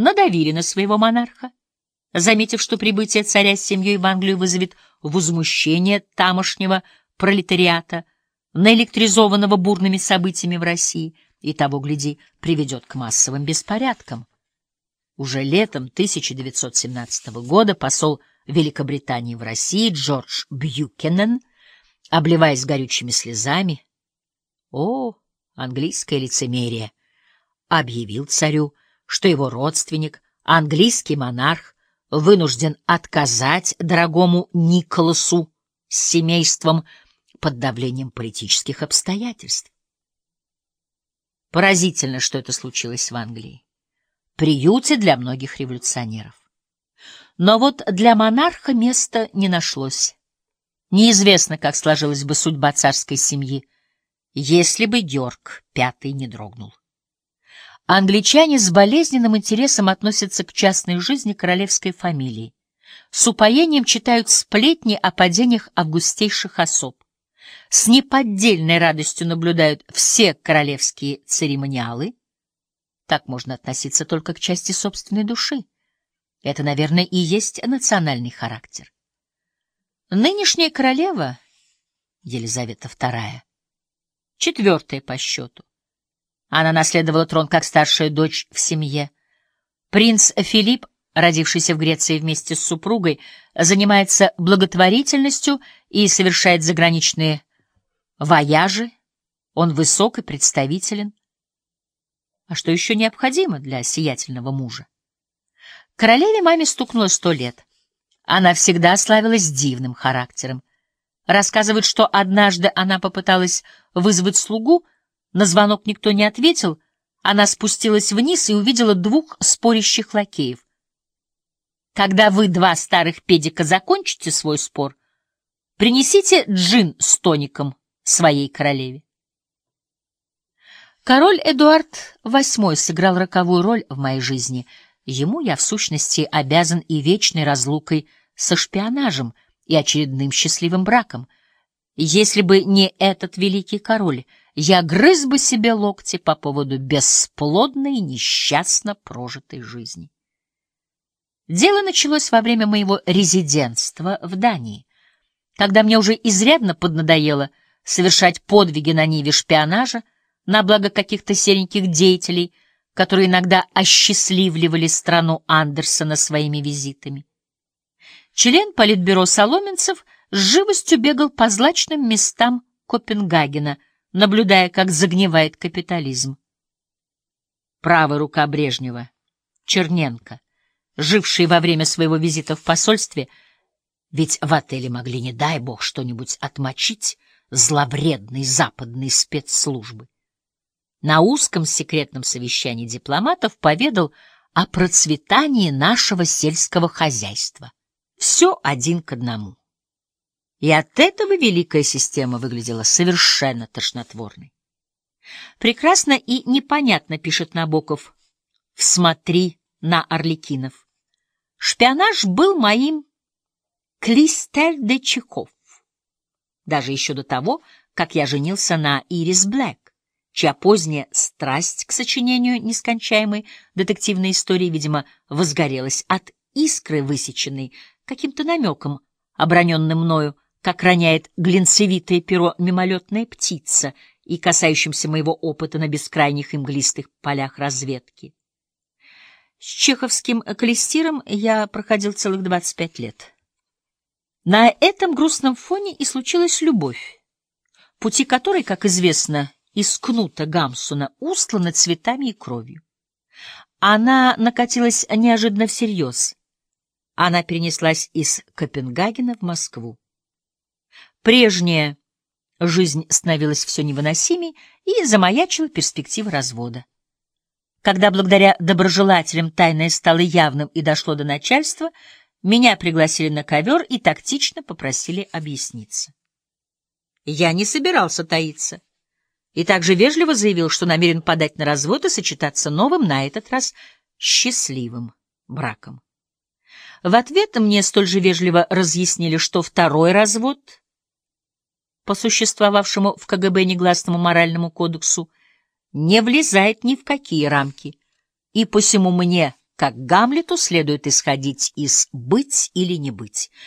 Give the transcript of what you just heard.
надавили на своего монарха, заметив, что прибытие царя с семьей в Англию вызовет возмущение тамошнего пролетариата, наэлектризованного бурными событиями в России, и того, гляди, приведет к массовым беспорядкам. Уже летом 1917 года посол Великобритании в России Джордж Бьюкенен, обливаясь горючими слезами, о, английское лицемерие, объявил царю, что его родственник, английский монарх, вынужден отказать дорогому Николасу с семейством под давлением политических обстоятельств. Поразительно, что это случилось в Англии. Приюте для многих революционеров. Но вот для монарха места не нашлось. Неизвестно, как сложилась бы судьба царской семьи, если бы Георг V не дрогнул. Англичане с болезненным интересом относятся к частной жизни королевской фамилии. С упоением читают сплетни о падениях августейших особ. С неподдельной радостью наблюдают все королевские церемониалы. Так можно относиться только к части собственной души. Это, наверное, и есть национальный характер. Нынешняя королева, Елизавета II, четвертая по счету, она наследовала трон как старшая дочь в семье. Принц Филипп, родившийся в Греции вместе с супругой, занимается благотворительностью и совершает заграничные вояжи. Он высок и представителен. А что еще необходимо для сиятельного мужа? Королеве маме стукнуло сто лет. Она всегда славилась дивным характером. Рассказывают, что однажды она попыталась вызвать слугу, на звонок никто не ответил, она спустилась вниз и увидела двух спорящих лакеев. Когда вы, два старых педика, закончите свой спор, принесите джин с тоником своей королеве. Король Эдуард VIII сыграл роковую роль в моей жизни. Ему я, в сущности, обязан и вечной разлукой со шпионажем и очередным счастливым браком. Если бы не этот великий король — я грыз бы себе локти по поводу бесплодной несчастно прожитой жизни. Дело началось во время моего резидентства в Дании, когда мне уже изрядно поднадоело совершать подвиги на ниве шпионажа на благо каких-то сереньких деятелей, которые иногда осчастливливали страну Андерсона своими визитами. Член политбюро Соломенцев с живостью бегал по злачным местам Копенгагена — наблюдая, как загнивает капитализм. Правая рука Брежнева, Черненко, живший во время своего визита в посольстве, ведь в отеле могли, не дай бог, что-нибудь отмочить зловредной западной спецслужбы. На узком секретном совещании дипломатов поведал о процветании нашего сельского хозяйства. Все один к одному. И от этого великая система выглядела совершенно тошнотворной. Прекрасно и непонятно, пишет Набоков, всмотри на Орликинов. Шпионаж был моим клистер де Чехов. Даже еще до того, как я женился на Ирис Блэк, чья поздняя страсть к сочинению нескончаемой детективной истории, видимо, возгорелась от искры, высеченной каким-то намеком, оброненным мною, как роняет глинцевитое перо мимолетная птица и касающимся моего опыта на бескрайних и мглистых полях разведки. С чеховским клестиром я проходил целых 25 лет. На этом грустном фоне и случилась любовь, пути которой, как известно, из кнута Гамсуна устланы цветами и кровью. Она накатилась неожиданно всерьез. Она перенеслась из Копенгагена в Москву. Прежняя жизнь становилась все невыносимей и замаячила перспектива развода. Когда благодаря доброжелателям тайное стало явным и дошло до начальства, меня пригласили на ковер и тактично попросили объясниться. Я не собирался таиться и также вежливо заявил, что намерен подать на развод и сочетаться новым, на этот раз счастливым браком. В ответ мне столь же вежливо разъяснили, что второй развод — по существовавшему в КГБ негласному моральному кодексу, не влезает ни в какие рамки, и посему мне, как Гамлету следует исходить из «быть или не быть».